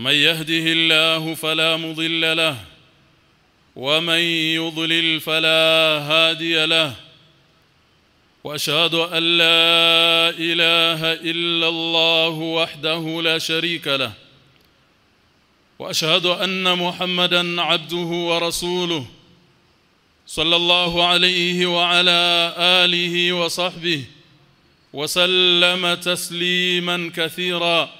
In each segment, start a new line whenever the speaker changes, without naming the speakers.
من يهده الله فلا مضل له ومن يضلل فلا هادي له وأشهد أن لا إله إلا الله وحده لا شريك له وأشهد أن محمدا عبده ورسوله صلى الله عليه وعلى آله وصحبه وسلم تسليما كثيرا.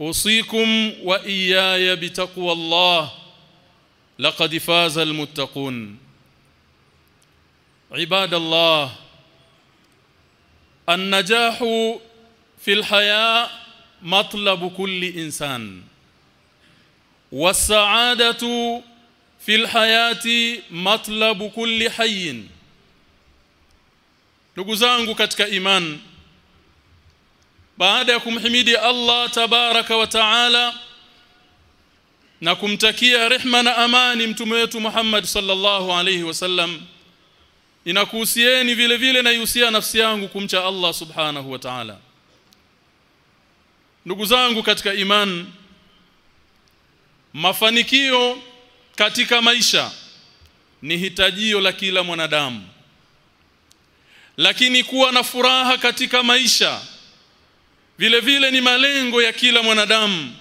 أوصيكم وإياي بتقوى الله. لقد فاز المتقون. عباد الله النجاح في الحياة مطلب كل إنسان. والسعادة في الحياة مطلب كل حي. ndugu zangu katika iman baada ya kumhimidi Allah tabaraka wa taala na kumtakia rehma na amani mtume wetu Muhammad sallallahu alayhi wasallam inakuhusieni vile vile na ihusia nafsi yangu kumcha Allah subhanahu wa ta'ala. Ndugu zangu katika iman mafanikio katika maisha ni hitajio la kila mwanadamu. Lakini kuwa na furaha katika maisha vile vile ni malengo ya kila mwanadamu.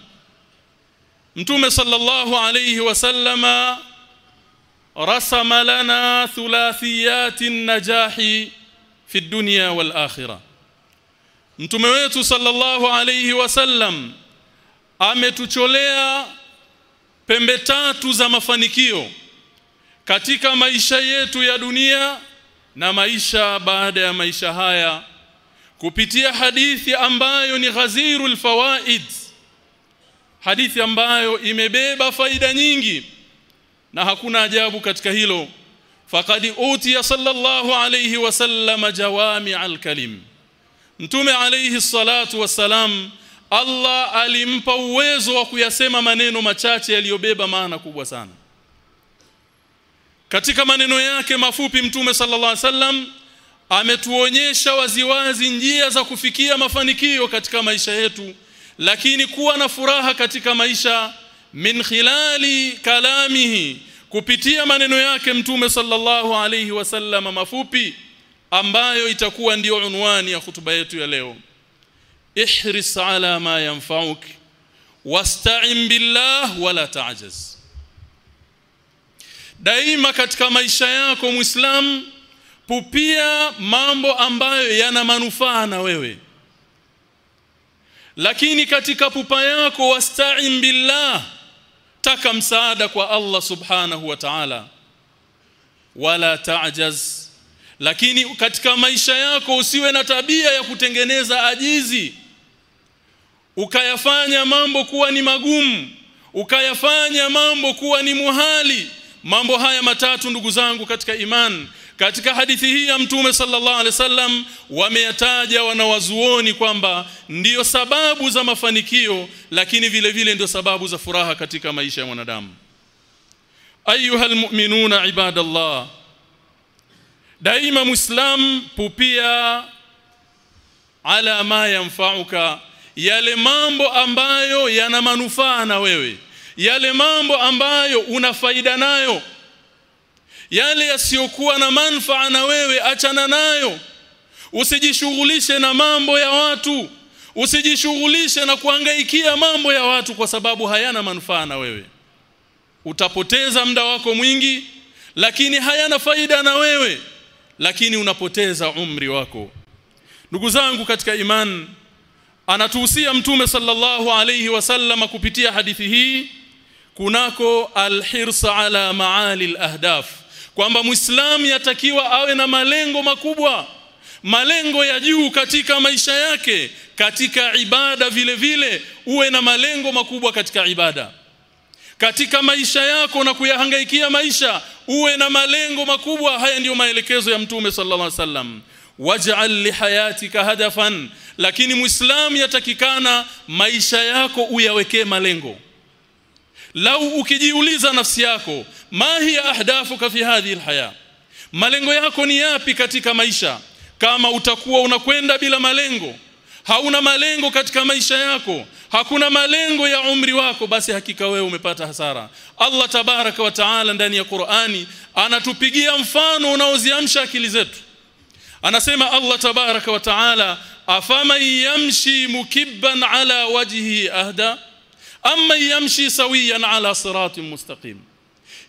Mtume sallallahu alayhi wasallama rasama lana thulathiyati najahi fi dunya wal akhirah. Mtume wetu sallallahu alayhi wasallam ametucholea pembe tatu za mafanikio katika maisha yetu ya dunia na maisha baada ya maisha haya kupitia hadithi ambayo ni ghazirul fawaid hadithi ambayo imebeba faida nyingi na hakuna ajabu katika hilo. Faqad utiya sallallahu alayhi wasallam jawami'al kalim mtume alayhi salatu wassalam Allah alimpa uwezo wa kuyasema maneno machache yaliyobeba maana kubwa sana. Katika maneno yake mafupi mtume sallallahu alayhi wasallam ametuonyesha waziwazi njia za kufikia mafanikio katika maisha yetu lakini kuwa na furaha katika maisha min khilali kalamihi kupitia maneno yake mtume sallallahu alayhi wasallam mafupi ambayo itakuwa ndiyo unwani ya hutuba yetu ya leo. Ihris ala ma yanfa'uk wasta'in billah wala ta'jaz. Daima katika maisha yako muislam pupia mambo ambayo yana manufaa na wewe. Lakini katika pupa yako wasta'in billah taka msaada kwa Allah subhanahu wa ta'ala. Wala ta'jaz. Lakini katika maisha yako usiwe na tabia ya kutengeneza ajizi. Ukayafanya mambo kuwa ni magumu. Ukayafanya mambo kuwa ni muhali. Mambo haya matatu ndugu zangu katika iman katika hadithi hii ya mtume sallallahu alaihi wasallam wameyataja wanawazuoni kwamba ndiyo sababu za mafanikio lakini vile vile ndio sababu za furaha katika maisha ya mwanadamu. Ayuha almu'minuna ibadallah. Daima muislam pupia ala ma yanfa'uka. Yale mambo ambayo yana manufaa na wewe. Yale mambo ambayo una faida nayo yale yasiyokuwa na manufaa na wewe achana nayo. Usijishughulishe na mambo ya watu. Usijishughulishe na kuangaikia mambo ya watu kwa sababu hayana manufaa na wewe. Utapoteza muda wako mwingi lakini hayana faida na wewe lakini unapoteza umri wako. Ndugu zangu katika iman anatuhusia mtume sallallahu alayhi wasallam kupitia hadithi hii kunako alhirsa ala maali alahdaf kwamba muislamu yatakiwa awe na malengo makubwa malengo ya juu katika maisha yake katika ibada vile vile uwe na malengo makubwa katika ibada. Katika maisha yako na kuyahangaikia maisha uwe na malengo makubwa. Haya ndiyo maelekezo ya mtume sallallahu alaihi wasallam. Waj'al lihayatika hadafan. Lakini muislamu yatakikana maisha yako uyawekee malengo lau ukijiuliza nafsi yako ma hiya ahdafuka fi hadhihi alhaya? Malengo yako ni yapi katika maisha? Kama utakuwa unakwenda bila malengo hauna malengo katika maisha yako hakuna malengo ya umri wako basi hakika wewe umepata hasara. Allah tabaraka wa taala ndani ya Qur'ani anatupigia mfano unaoziamsha akili zetu. Anasema Allah tabaraka wa taala afama yamshi mukibban ala wajhi ahda amma yamshi sawiyan ala siratin mustaqim.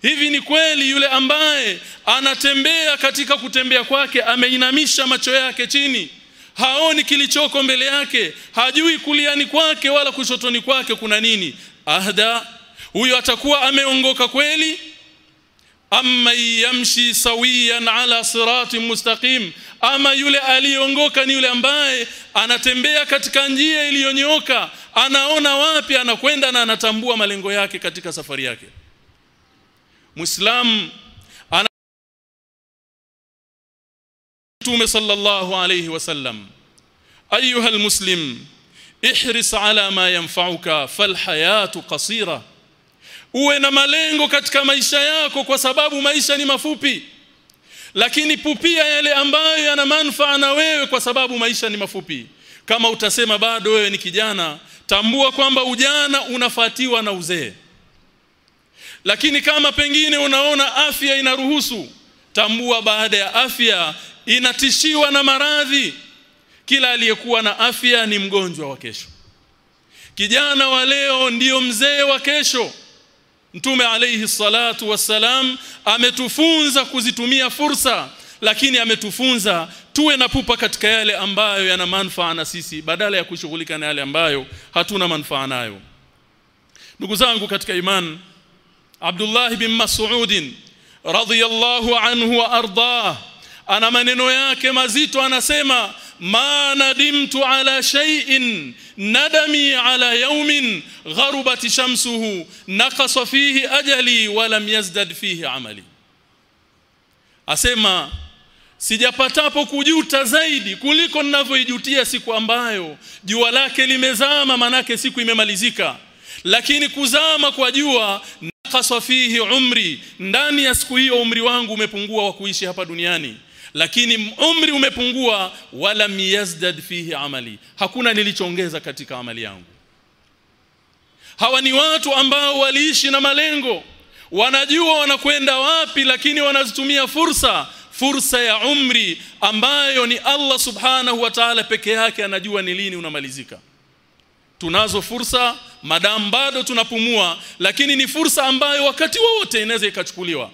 Hivi ni kweli yule ambaye anatembea katika kutembea kwake ameinamisha macho yake chini haoni kilichoko mbele yake hajui kuliani kwake wala kushotoni kwake kuna nini? Ahda huyo atakuwa ameongoka kweli amma yamshi sawiyan ala sirati mustaqim. Ama yule aliongoka ni yule ambaye anatembea katika njia iliyonyooka anaona wapi anakwenda na anatambua malengo yake katika safari yake. Muislam ana Mtume sallallahu alayhi wasallam ayuha almuslim ihris ala ma yanfa'uka falhayatu qasira uwe na malengo katika maisha yako kwa sababu maisha ni mafupi. Lakini pupia yale ambayo yana manufaa na wewe kwa sababu maisha ni mafupi. Kama utasema bado wewe ni kijana tambua kwamba ujana unafatiwa na uzee. Lakini kama pengine unaona afya inaruhusu tambua baada ya afya inatishiwa na maradhi. Kila aliyekuwa na afya ni mgonjwa wa kesho. Kijana wa leo ndiyo mzee wa kesho Mtume alayhi salatu wassalam ametufunza kuzitumia fursa lakini ametufunza tuwe na pupa katika yale ambayo yana manufaa na sisi badala ya kushughulika na yale ambayo hatuna manufaa nayo. Ndugu zangu katika iman Abdullah bin Mas'ud radhiyallahu anhu wa ardah ana maneno yake mazito anasema ma nadimtu ala shay'in nadami ala yawmin gharubat shamsuhu naqasa fihi ajali wa lam yazdad fihi amali. Asema sijapatapo kujuta zaidi kuliko ninavyoijutia siku ambayo jua lake limezama manake siku imemalizika. Lakini kuzama kwa jua naqasa fihi umri ndani ya siku hiyo umri wangu umepungua wa kuishi hapa duniani lakini umri umepungua wala miyazdad fihi amali. Hakuna nilichoongeza katika amali yangu. Hawa ni watu ambao waliishi na malengo. Wanajua wanakwenda wapi lakini wanazitumia fursa. Fursa ya umri ambayo ni Allah subhanahu wa ta'ala peke yake anajua ni lini unamalizika. Tunazo fursa madam bado tunapumua lakini ni fursa ambayo wakati wowote inaweza ikachukuliwa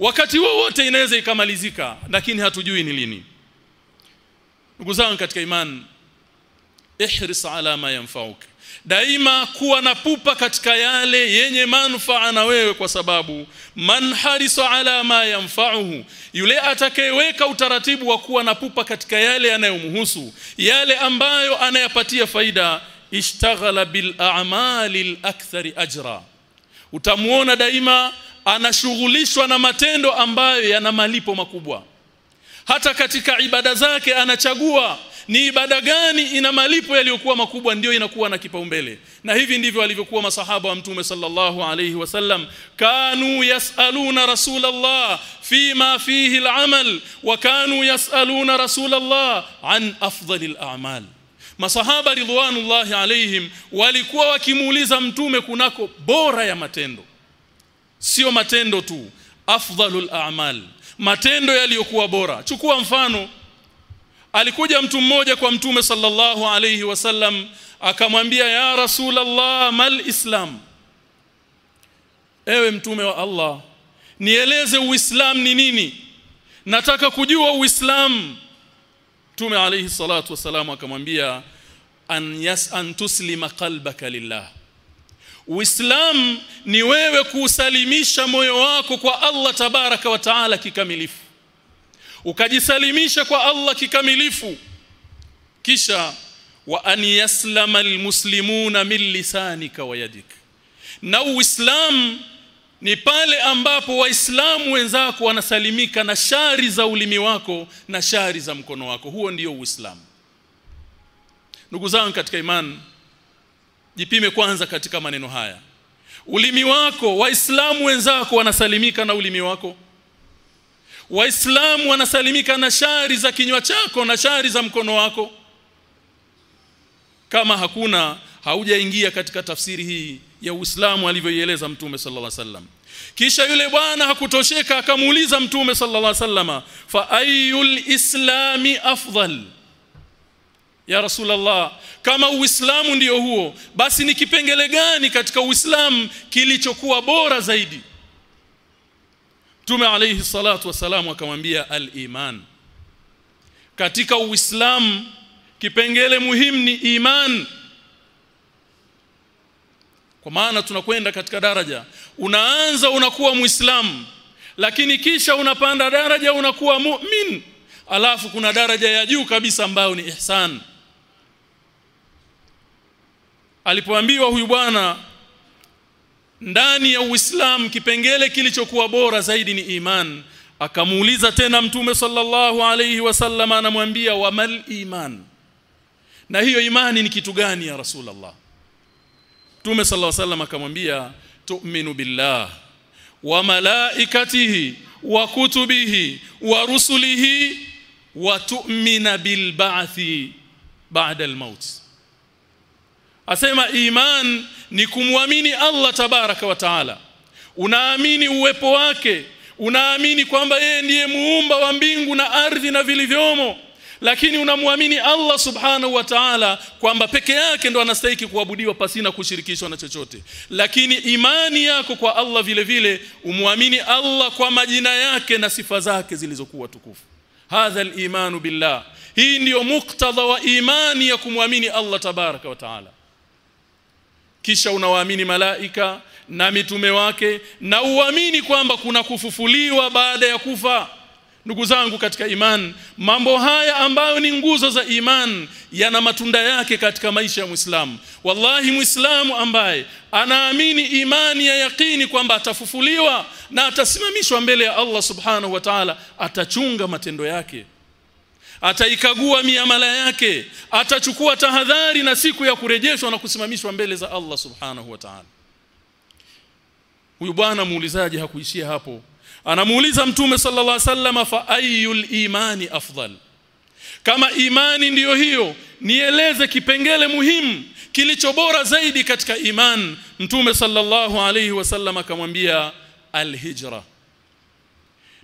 wakati wowote inaweza ikamalizika lakini hatujui ni lini. Ndugu zangu katika imani ihris ala ma yanfauk daima kuwa na pupa katika yale yenye manufaa na wewe kwa sababu man harisa ala ma yanfa'uhu yule atakayeweka utaratibu wa kuwa na pupa katika yale yanayomhusu yale ambayo anayapatia faida ishtaghala bil a'mali al akthari ajra. Utamuona daima anashughulishwa na matendo ambayo yana malipo makubwa. Hata katika ibada zake anachagua ni ibada gani ina malipo yaliyokuwa makubwa ndiyo inakuwa na kipaumbele. Na hivi ndivyo alivyokuwa masahaba wa mtume sallallahu alayhi wasallam kanu yasaluna rasulallah fima fihi al'amal wa kanu yasaluna rasulallah an afdalil a'mal masahaba ridwanullahi alayhim walikuwa wakimuuliza mtume kunako bora ya matendo sio matendo tu. Afdhalul a'mal. Matendo yaliyokuwa bora. Chukua mfano. Alikuja mtu mmoja kwa mtume sallallahu alayhi wasallam akamwambia ya rasulallah mal islam. Ewe mtume wa Allah nieleze uislam ni nini? Nataka kujua uislam. Mtume alayhi salatu wasallam akamwambia an yas an tuslima qalbaka lillah Uislamu ni wewe kuusalimisha moyo wako kwa Allah tabaraka wa taala kikamilifu. Ukajisalimisha kwa Allah kikamilifu kisha wa an yaslama almuslimuna min lisanika wa yadik. Na uislamu ni pale ambapo waislamu wenzako wanasalimika na shari za ulimi wako na shari za mkono wako. Huo ndio uislamu. Ndugu zangu katika imani jipime kwanza katika maneno haya. Ulimi wako waislamu wenzako wanasalimika na ulimi wako. Waislamu wanasalimika na shari za kinywa chako na shari za mkono wako. Kama hakuna haujaingia katika tafsiri hii ya Uislamu alivyoieleza Mtume sallallahu alaihi wasallam. Kisha yule bwana hakutosheka akamuuliza Mtume sallallahu alaihi wasallama fa ayul islami afdal ya Rasulullah kama Uislamu ndiyo huo basi ni kipengele gani katika Uislamu kilichokuwa bora zaidi? Mtume alayhi salatu wasalamu akamwambia al-iman. Katika Uislamu kipengele muhimu ni iman. Kwa maana tunakwenda katika daraja. Unaanza unakuwa muislamu lakini kisha unapanda daraja unakuwa mu'min. Alafu kuna daraja ya juu kabisa ambayo ni ihsan alipoambiwa huyu bwana ndani ya Uislamu kipengele kilichokuwa bora zaidi ni iman. Akamuuliza tena mtume sallallahu alayhi wasallam anamwambia wamal iman? Na hiyo imani ni kitu gani ya rasulullah? Mtume sallallahu alayhi wasallam akamwambia tu'minu billah wa malaikatihi wa kutubihi wa rusulihi wa tu'mina bil ba'thi ba'da al maut asema iman ni kumwamini Allah tabaraka wa taala. Unaamini uwepo wake unaamini kwamba yeye ndiye muumba wa mbingu na ardhi na vilivyomo lakini unamwamini Allah subhanahu wa ta'ala kwamba peke yake ndo anastahili kuabudiwa pasina kushirikishwa na chochote. Lakini imani yako kwa Allah vile vile umwamini Allah kwa majina yake na sifa zake zilizokuwa tukufu. Hadha al-imanu billah. Hii ndiyo muktadha wa imani ya kumwamini Allah tabaraka wa ta'ala kisha unawaamini malaika na mitume wake na uamini kwamba kuna kufufuliwa baada ya kufa. Ndugu zangu katika iman mambo haya ambayo ni nguzo za iman yana matunda yake katika maisha ya Muislamu. Wallahi Muislamu ambaye anaamini imani ya yakini kwamba atafufuliwa na atasimamishwa mbele ya Allah subhanahu wa ta'ala atachunga matendo yake ataikagua miamala yake atachukua tahadhari na siku ya kurejeshwa na kusimamishwa mbele za Allah subhanahu wa ta'ala. Huyu bwana muulizaji hakuishia hapo. Anamuuliza mtume sallallahu alaihi wasallam fa ayul imani afdal? Kama imani ndiyo hiyo nieleze kipengele muhimu kilicho bora zaidi katika iman. Mtume sallallahu alaihi wasallam akamwambia alhijra.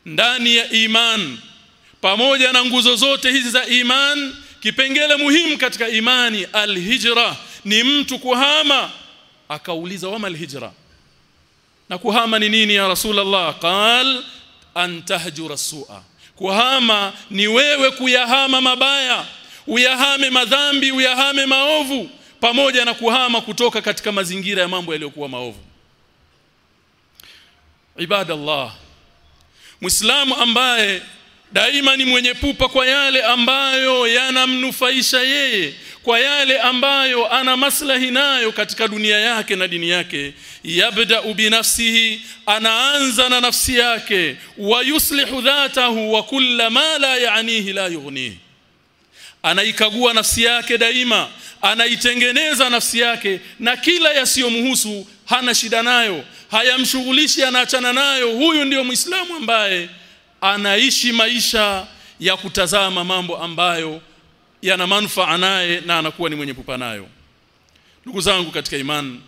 Ndani ya iman pamoja na nguzo zote hizi za iman kipengele muhimu katika imani alhijra ni mtu kuhama. Akauliza wama alhijra? Na kuhama ni nini ya rasulullah? Qal antahjura su'a. Kuhama ni wewe kuyahama mabaya uyahame madhambi uyahame maovu pamoja na kuhama kutoka katika mazingira ya mambo yaliyokuwa maovu. Ibadallah muislamu ambaye daima ni mwenye pupa kwa yale ambayo yanamnufaisha yeye kwa yale ambayo ana maslahi nayo katika dunia yake na dini yake. Yabda binafsihi anaanza na nafsi yake. Wa yuslihu dhatahu wa kulla ma la yaanihi la yughnihi. Anaikagua nafsi yake daima anaitengeneza nafsi yake na kila yasiyomhusu hana shida nayo. Hayamshughulishi anaachana nayo. Huyu ndiyo muislamu ambaye anaishi maisha ya kutazama mambo ambayo yana manufaa naye na anakuwa ni mwenye pupa nayo. Ndugu zangu katika imani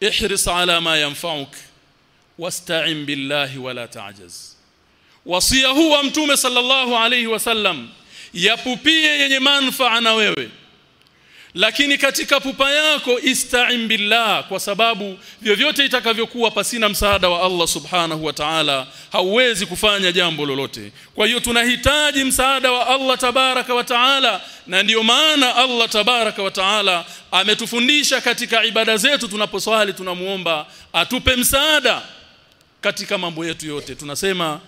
ihris ala ma yanfa'uk wasta'in billahi wala ta'jaz. Wasia huwa mtume sallallahu alayhi wasallam yapupie yenye manufaa na wewe lakini katika pupa yako ista'in billah kwa sababu vyovyote itakavyokuwa pasina msaada wa Allah subhanahu wa ta'ala hauwezi kufanya jambo lolote. Kwa hiyo tunahitaji msaada wa Allah tabaraka wa ta'ala na ndiyo maana Allah tabaraka wa ta'ala ametufundisha katika ibada zetu tunaposwali tunamuomba atupe msaada katika mambo yetu yote. Tunasema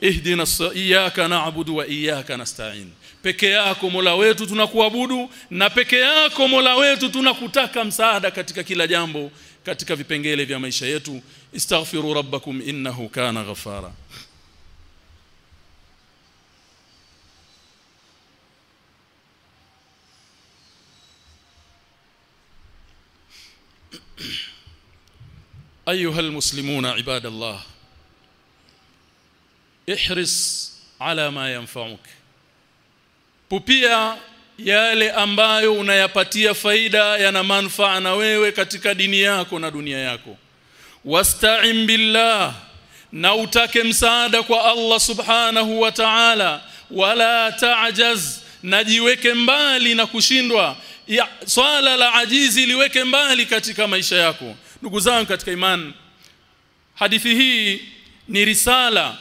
ihdina iyyaka na'budu wa iyyaka nasta'in peke yako Mola wetu tunakuabudu na peke yako Mola wetu tunakutaka msaada katika kila jambo katika vipengele vya maisha yetu istaghfiru rabbakum innahu kana ghafara ايها المسلمون عباد الله احرص على ما ينفعك pupia yale ambayo unayapatia faida yana manufaa na wewe katika dini yako na dunia yako. Wasta'in billah na utake msaada kwa Allah subhanahu wa ta'ala. Wala ta'jaz najiweke mbali na kushindwa. Ya, swala la ajizi liweke mbali katika maisha yako. Ndugu zangu katika imani hadithi hii ni risala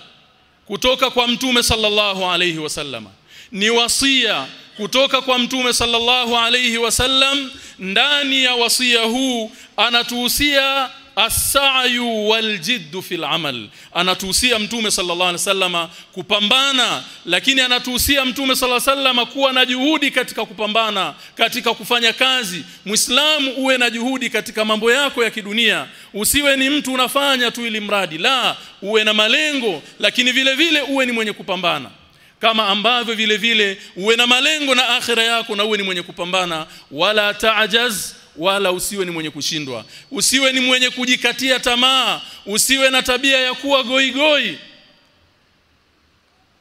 kutoka kwa mtume sallallahu alayhi wasallama ni wasia kutoka kwa mtume sallallahu alayhi wasallam ndani ya wasia huu anatuhusia as-sa'yu wal-jidd fil amal anatuhusia mtume sallallahu alaihi wasallama kupambana lakini anatuhusia mtume sallallahu alaihi wasallama kuwa na juhudi katika kupambana katika kufanya kazi. Muislamu uwe na juhudi katika mambo yako ya kidunia. Usiwe ni mtu unafanya tu ili mradi. La uwe na malengo lakini vile vile uwe ni mwenye kupambana kama ambavyo vile vile uwe na malengo na akhira yako na uwe ni mwenye kupambana wala taajaz wala usiwe ni mwenye kushindwa. Usiwe ni mwenye kujikatia tamaa. Usiwe na tabia ya kuwa goigoi.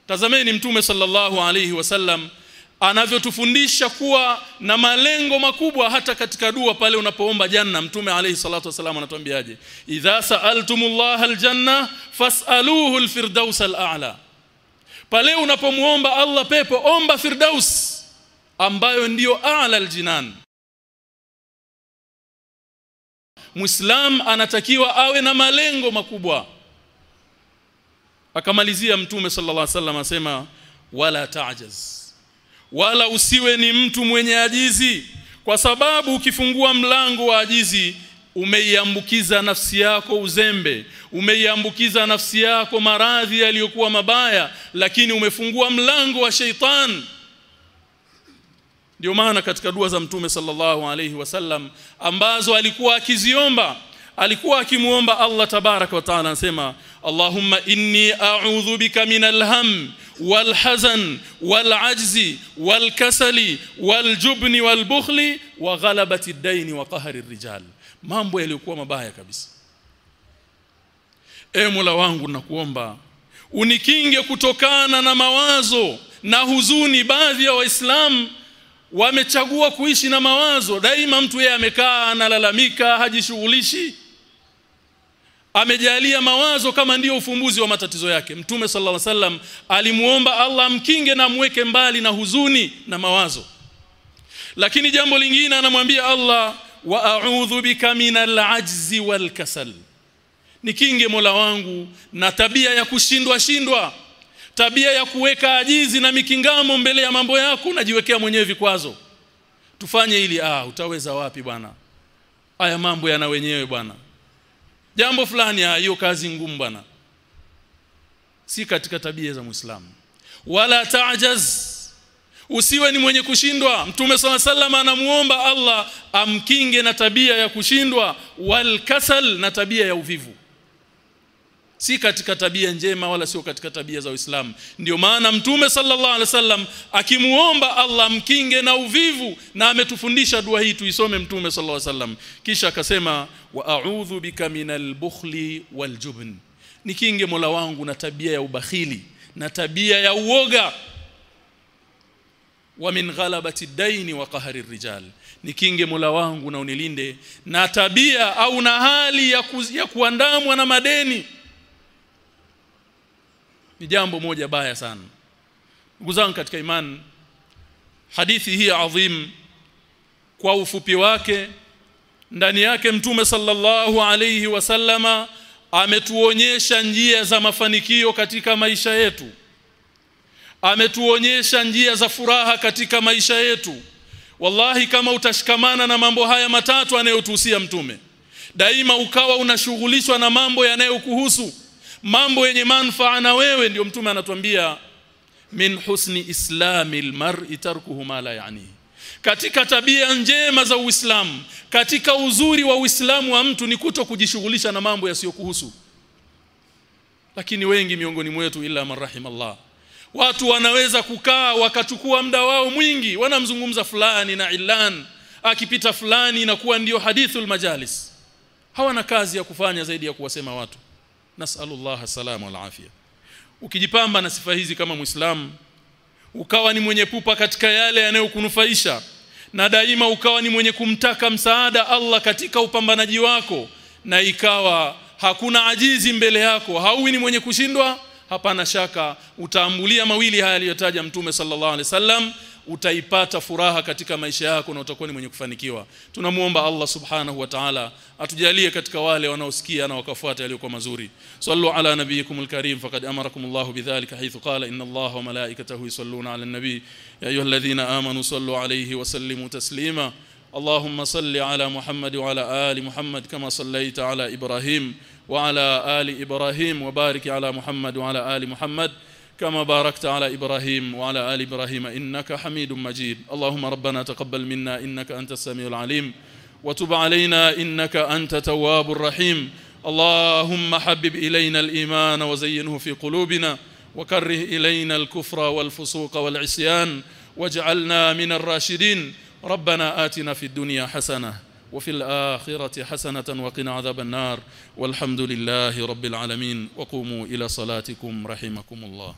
Tazameni mtume sallallahu alaihi wasallam anavyotufundisha kuwa na malengo makubwa hata katika dua pale unapoomba janna. Mtume alayhi salatu wasallam anatuambiaje? Idha sa'altumullaha aljanna fas'aluhu alfirdaus al'ala pale unapomuomba Allah pepo omba firdaus ambayo ndiyo a'la aljinan. Muislam anatakiwa awe na malengo makubwa. Akamalizia mtume sallallahu alaihi wasallam asema wala taajaz wala usiwe ni mtu mwenye ajizi. Kwa sababu ukifungua mlango wa ajizi umeiambukiza nafsi yako uzembe umeiambukiza nafsi yako maradhi yaliyokuwa mabaya lakini umefungua mlango wa sheitan ndio maana katika dua za mtume sallallahu alayhi wasallam ambazo alikuwa akiziomba alikuwa akimuomba Allah tabarak wa taala anasema Allahumma inni a'udhu bika minal ham wal hazan wal ajzi wal kasali wal jubni wal bukhli wa ghalabati ad-dayn wa qahri rijal mambo yaliyokuwa mabaya kabisa. E Mola wangu nakuomba unikinge kutokana na mawazo na huzuni. Baadhi ya waislamu wamechagua kuishi na mawazo. Daima mtu yeye amekaa analalamika hajishughulishi. Amejalia mawazo kama ndiyo ufumbuzi wa matatizo yake. Mtume sallallahu alaihi wasallam alimuomba Allah mkinge na amweke mbali na huzuni na mawazo. Lakini jambo lingine anamwambia Allah wa a'udhu bika minal ajzi wal kasal. Nikinge Mola wangu na tabia ya kushindwa shindwa tabia ya kuweka ajizi na mikingamo mbele ya mambo yako unajiwekea mwenyewe vikwazo. Tufanye ili ah utaweza wapi bwana? Haya mambo yana wenyewe bwana. Jambo fulani hiyo kazi ngumu bwana. Si katika tabia za muislamu. Wala taajaz usiwe ni mwenye kushindwa. Mtume sala sallam anamuomba Allah amkinge na tabia ya kushindwa wal kasal na tabia ya uvivu. Si katika tabia njema wala sio katika tabia za Uislamu. Ndio maana mtume sallallahu alaihi wasallam akimuomba Allah amkinge na uvivu na ametufundisha dua hii tuisome mtume sallallahu alaihi wasallam. Kisha akasema wa a'udhu bika minal bukhli wal jubn. Nikinge Mola wangu na tabia ya ubakhili na tabia ya uoga wa min ghalabati daini wa qahari rijal nikinge Mola wangu na unilinde. Na tabia au na hali ya, ku, ya kuandamwa na madeni ni jambo moja baya sana. Ndugu zangu katika imani hadithi hii adhim kwa ufupi wake ndani yake mtume sallallahu alayhi wasallama ametuonyesha njia za mafanikio katika maisha yetu ametuonyesha njia za furaha katika maisha yetu. Wallahi kama utashikamana na mambo haya matatu anayotuhusia mtume daima ukawa unashughulishwa na mambo yanayokuhusu mambo yenye manufaa na wewe ndio mtume anatuambia min husni islamil mar'i tarkuhu ma la yani. Katika tabia njema za Uislamu katika uzuri wa Uislamu wa mtu ni kuto kujishughulisha na mambo yasiyokuhusu. Lakini wengi miongoni mwetu illa marhamallah watu wanaweza kukaa wakachukua muda wao mwingi wanamzungumza fulani na ilan. Akipita fulani inakuwa ndiyo hadithul majalis. Hawana kazi ya kufanya zaidi ya kuwasema watu. Nasallallahu salama wal afia. Ukijipamba na sifa hizi kama muislamu ukawa ni mwenye pupa katika yale yanayokunufaisha na daima ukawa ni mwenye kumtaka msaada Allah katika upambanaji wako na ikawa hakuna ajizi mbele yako hauwi ni mwenye kushindwa hapana shaka utaambulia mawili haya aliyotaja mtume sallallahu alaihi wasallam utaipata furaha katika maisha yako na utakuwa ni mwenye kufanikiwa. Tunamuomba Allah subhanahu wa ta'ala atujalie katika wale wanaosikia na wakafuata yaliyokuwa mazuri. Sallu ala nabiyikumul karim faqad amarakum Allah bidhalika haythu qala inna Allah wa malaikatahu yusalluna ala an-nabi ya ayyuhalladhina amanu sallu alayhi wa sallimu taslima اللهم صل على محمد وعلى آل محمد كما صليت على إبراهيم وعلى آل إبراهيم وبارك على محمد وعلى آل محمد كما باركت على إبراهيم وعلى آل إبراهيم. إنك حميد مجيد. اللهم ربنا تقبل منا. إنك أنت السميع العليم. وتب علينا. إنك أنت تواب الرحيم. اللهم حبب إلينا الإيمان وزينه في قلوبنا. وكره إلينا الكفر والفسوق والعصيان. واجعلنا من الراشدين. ربنا آتنا في الدنيا حسنة وفي الآخرة حسنة وقنا عذاب النار والحمد لله رب العالمين وقوموا إلى صلاتكم رحمكم الله